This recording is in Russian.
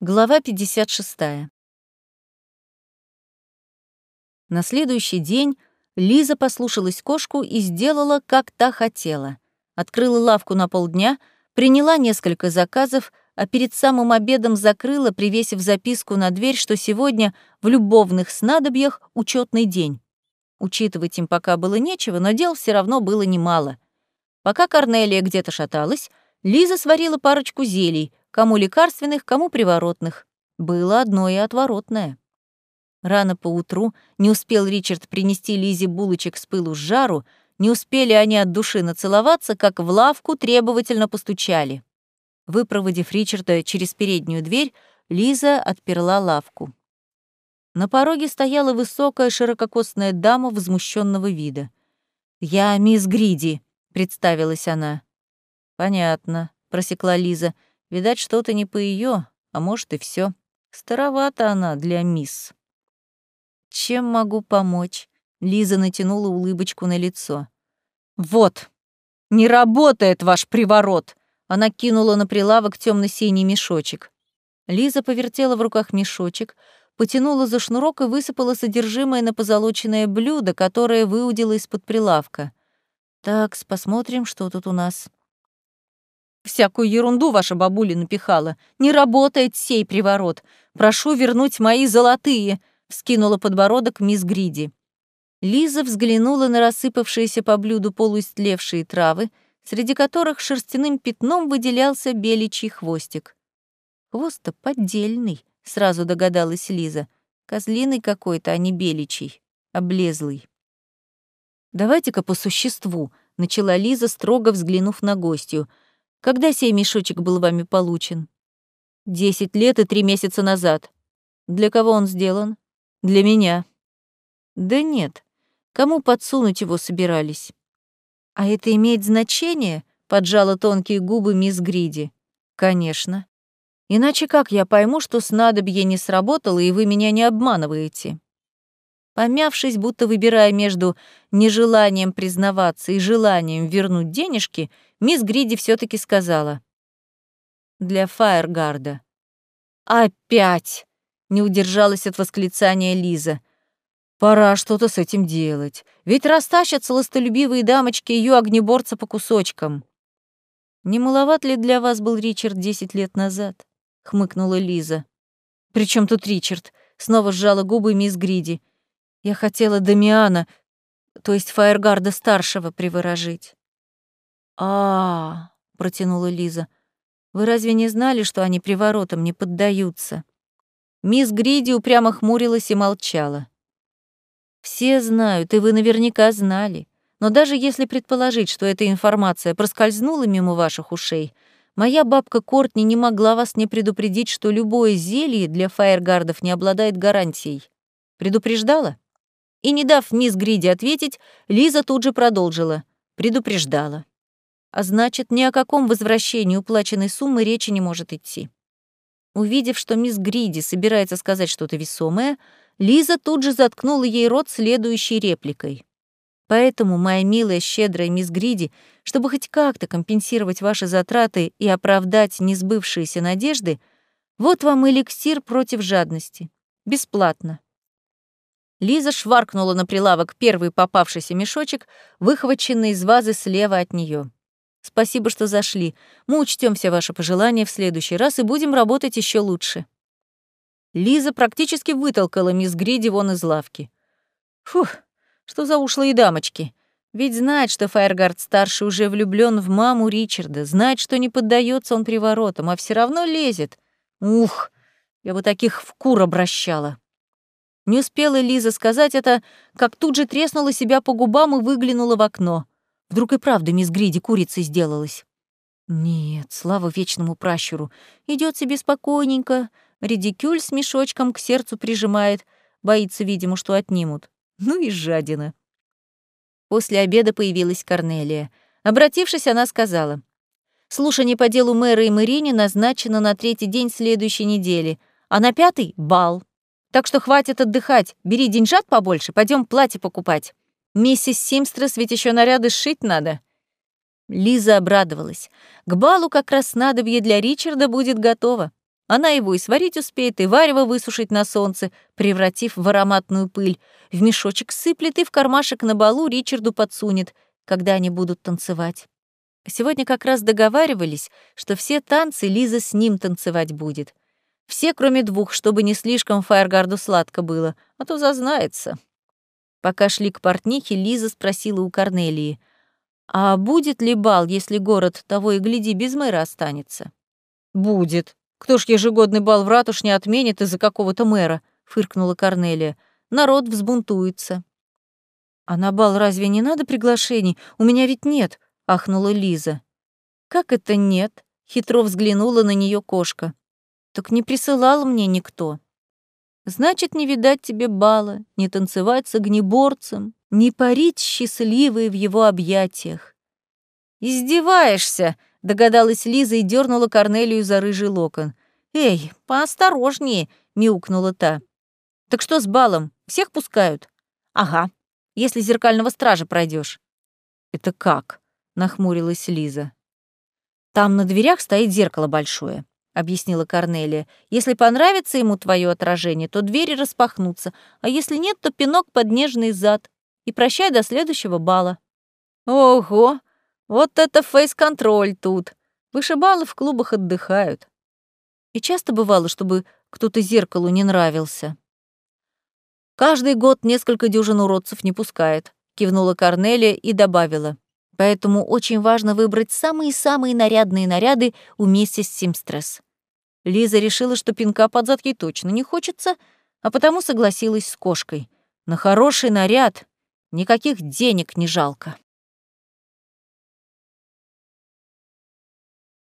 Глава 56. На следующий день Лиза послушалась кошку и сделала, как та хотела. Открыла лавку на полдня, приняла несколько заказов, а перед самым обедом закрыла, привесив записку на дверь, что сегодня в любовных снадобьях учетный день. Учитывать им пока было нечего, но дел все равно было немало. Пока Корнелия где-то шаталась, Лиза сварила парочку зелий, кому лекарственных, кому приворотных. Было одно и отворотное. Рано поутру не успел Ричард принести Лизе булочек с пылу с жару, не успели они от души нацеловаться, как в лавку требовательно постучали. Выпроводив Ричарда через переднюю дверь, Лиза отперла лавку. На пороге стояла высокая ширококосная дама возмущенного вида. «Я мисс Гриди», — представилась она. «Понятно», — просекла Лиза. Видать, что-то не по ее, а может и все. Старовата она для мисс. Чем могу помочь? Лиза натянула улыбочку на лицо. Вот, не работает ваш приворот. Она кинула на прилавок темно-синий мешочек. Лиза повертела в руках мешочек, потянула за шнурок и высыпала содержимое на позолоченное блюдо, которое выудила из-под прилавка. Так, посмотрим, что тут у нас. Всякую ерунду ваша бабуля напихала. Не работает сей приворот. Прошу вернуть мои золотые», — вскинула подбородок мисс Гриди. Лиза взглянула на рассыпавшиеся по блюду полуистлевшие травы, среди которых шерстяным пятном выделялся беличий хвостик. «Хвост-то поддельный», — сразу догадалась Лиза. «Козлиный какой-то, а не беличий, облезлый». «Давайте-ка по существу», — начала Лиза, строго взглянув на гостью — когда сей мешочек был вами получен? Десять лет и три месяца назад. Для кого он сделан? Для меня. Да нет. Кому подсунуть его собирались? А это имеет значение? Поджала тонкие губы мисс Гриди. Конечно. Иначе как я пойму, что снадобье не сработало, и вы меня не обманываете? Помявшись, будто выбирая между нежеланием признаваться и желанием вернуть денежки, мисс Гриди все таки сказала. «Для Фаергарда». «Опять!» — не удержалась от восклицания Лиза. «Пора что-то с этим делать. Ведь растащат сластолюбивые дамочки ее огнеборца по кусочкам». «Не маловат ли для вас был Ричард десять лет назад?» — хмыкнула Лиза. «При чем тут Ричард?» — снова сжала губы мисс Гриди. Я хотела Дамиана, то есть Фаергарда старшего, приворожить. А, протянула Лиза. Вы разве не знали, что они приворотам не поддаются? Мисс Гриди упрямо хмурилась и молчала. Все знают, и вы наверняка знали. Но даже если предположить, что эта информация проскользнула мимо ваших ушей, моя бабка Кортни не могла вас не предупредить, что любое зелье для фаергардов не обладает гарантией. Предупреждала? И не дав мисс Гриди ответить, Лиза тут же продолжила. Предупреждала. А значит, ни о каком возвращении уплаченной суммы речи не может идти. Увидев, что мисс Гриди собирается сказать что-то весомое, Лиза тут же заткнула ей рот следующей репликой. Поэтому, моя милая, щедрая мисс Гриди, чтобы хоть как-то компенсировать ваши затраты и оправдать несбывшиеся надежды, вот вам эликсир против жадности. Бесплатно. Лиза шваркнула на прилавок первый попавшийся мешочек, выхваченный из вазы слева от нее. «Спасибо, что зашли. Мы учтем все ваши пожелания в следующий раз и будем работать еще лучше». Лиза практически вытолкала мисс Гриди вон из лавки. «Фух, что за ушлые дамочки. Ведь знает, что Фаергард-старший уже влюблен в маму Ричарда, знает, что не поддается он приворотам, а все равно лезет. Ух, я бы таких в кур обращала». Не успела Лиза сказать это, как тут же треснула себя по губам и выглянула в окно. Вдруг и правда мисс Гриди курицей сделалась. Нет, слава вечному пращуру. Идет себе спокойненько, редикюль с мешочком к сердцу прижимает, боится, видимо, что отнимут. Ну и жадина. После обеда появилась Корнелия. Обратившись, она сказала. «Слушание по делу мэра и Мэрине назначено на третий день следующей недели, а на пятый — бал. Так что хватит отдыхать, бери деньжат побольше, пойдем платье покупать. Миссис Симстрес ведь еще наряды сшить надо». Лиза обрадовалась. К балу как раз снадобье для Ричарда будет готово. Она его и сварить успеет, и варево высушить на солнце, превратив в ароматную пыль. В мешочек сыплет и в кармашек на балу Ричарду подсунет, когда они будут танцевать. Сегодня как раз договаривались, что все танцы Лиза с ним танцевать будет. Все, кроме двух, чтобы не слишком Фаергарду сладко было, а то зазнается. Пока шли к портнихе, Лиза спросила у Корнелии, «А будет ли бал, если город того и гляди без мэра останется?» «Будет. Кто ж ежегодный бал в ратушне отменит из-за какого-то мэра?» — фыркнула Корнелия. «Народ взбунтуется». «А на бал разве не надо приглашений? У меня ведь нет», — ахнула Лиза. «Как это нет?» — хитро взглянула на нее кошка. «Так не присылал мне никто». «Значит, не видать тебе бала, не танцевать с огнеборцем, не парить счастливой в его объятиях». «Издеваешься!» догадалась Лиза и дернула Корнелию за рыжий локон. «Эй, поосторожнее!» — мяукнула та. «Так что с балом? Всех пускают?» «Ага, если зеркального стража пройдешь. «Это как?» — нахмурилась Лиза. «Там на дверях стоит зеркало большое», — объяснила Корнелия. «Если понравится ему твое отражение, то двери распахнутся, а если нет, то пинок под нежный зад. И прощай до следующего бала». «Ого! Вот это фейс-контроль тут. Вышибалы в клубах отдыхают. И часто бывало, чтобы кто-то зеркалу не нравился. Каждый год несколько дюжин уродцев не пускает, кивнула Корнелия и добавила. Поэтому очень важно выбрать самые-самые нарядные наряды у миссис Симстресс. Лиза решила, что пинка под зад ей точно не хочется, а потому согласилась с кошкой. На хороший наряд никаких денег не жалко.